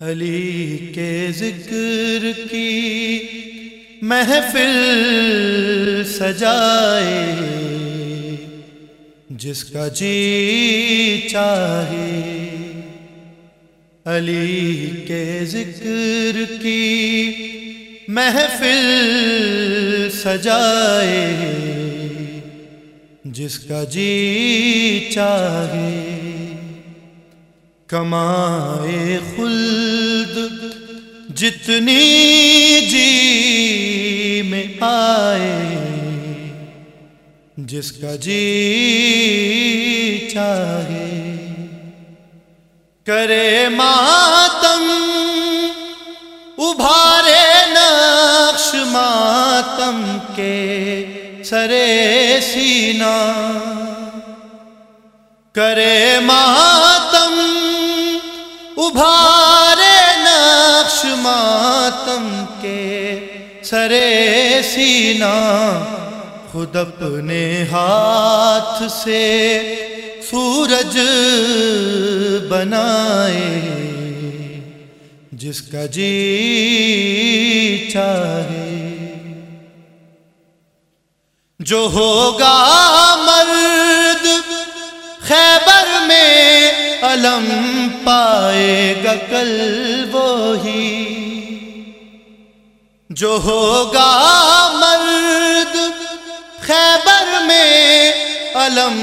علی کے ذکر کی محفل سجائے، جس کا جی چاہے۔ علی کے ذکر کی محفل سجائے، جس کا جی چاہے۔ کمائے خلد، جتنی جی میں آئے، جس کا جی چاہے۔ کرے ماتم، ابھارے نقش ماتم کے سرے سینا۔ کرے ماتم سرے سینا خود اپنے ہاتھ سے سورج بنائے، جس کا جی چاہے۔ جو ہوگا مرد خیبر میں علم پائے گا، کل وہی جو ہوگا مرد خیبر میں علم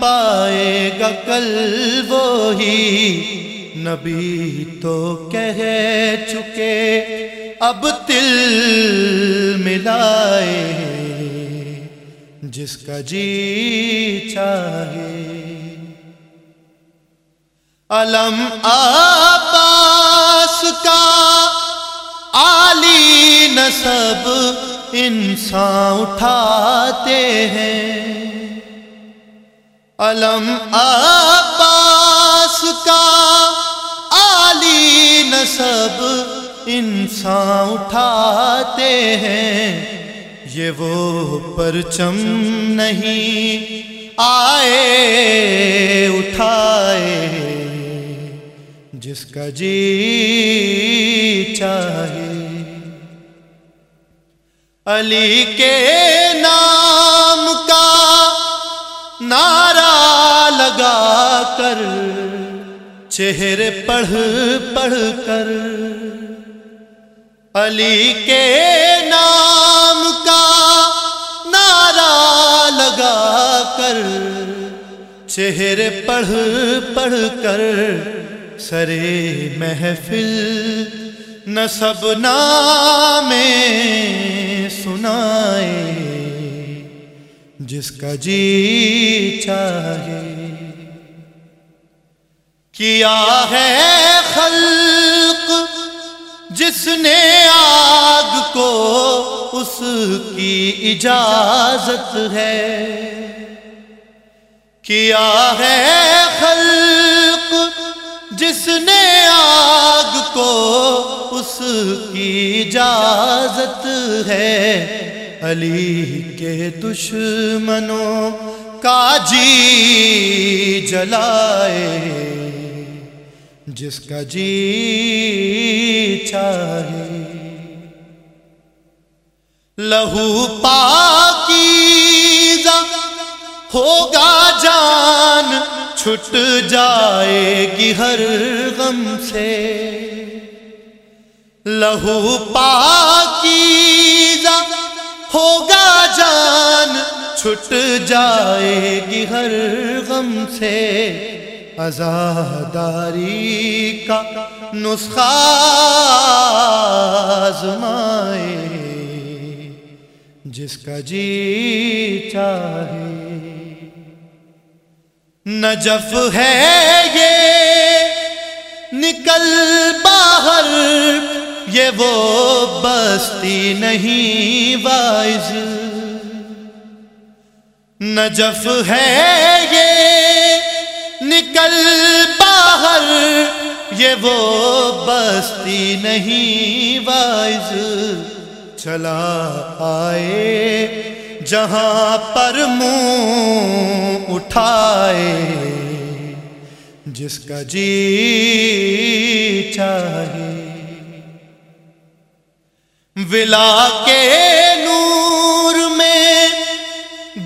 پائے گا، کل وہی نبی تو کہہ چکے، اب تل ملائے جس کا جی چاہے۔ علم آپاس کا نصب انسان اٹھاتے ہیں۔ علم آپاس کا عالی نصب انسان اٹھاتے ہیں۔ یہ وہ پرچم نہیں آئے، اٹھائے۔ جس کا جی چاہے۔ علی کے نام کا نعرہ لگا کر چہرے پڑھ پڑھ کر علی کے نام کا نعرہ لگا کر چہرے پڑھ پڑھ کر سرے محفل نصب نام سنائے، جس کا جی چاہے۔ کیا ہے خلق جس نے آگ کو اس کی اجازت ہے؟ کیا ہے خلق جس نے آگ اس کی اجازت ہے۔ علی کے دشمنوں کا جی جلائے۔ جس کا جی چاہے۔ لہو پاکی ہوگا جان، چھٹ جائے گی ہر غم سے۔ لہو پاکی ہوگا جان، چھٹ جائے گی ہر غم سے۔ ازاداری کا نسخہ آزمائے، جس کا جی چاہے۔ نجف ہے یہ، نکل باہر یہ وہ بستی نہیں وائز نجف ہے یہ نکل باہر۔ یہ وہ بستی نہیں وائز چلا آئے جہاں پر منہ اٹھائے۔ جس کا جی چاہے۔ ولا کے نور میں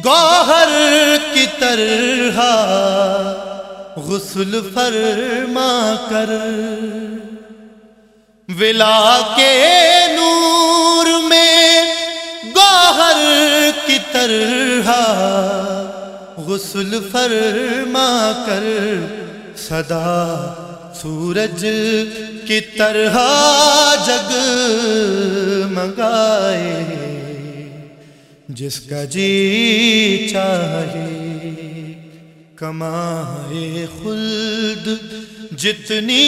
گوہر کی طرح غسل فرما کر۔ ولا کے نور میں گوہر کی طرح غسل فرما کر۔ صدا سورج کی طرح جگ۔ منگائے جس کا جی چاہے کمائے خلد جتنی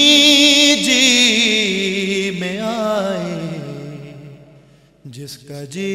جی میں آئے جس کا جی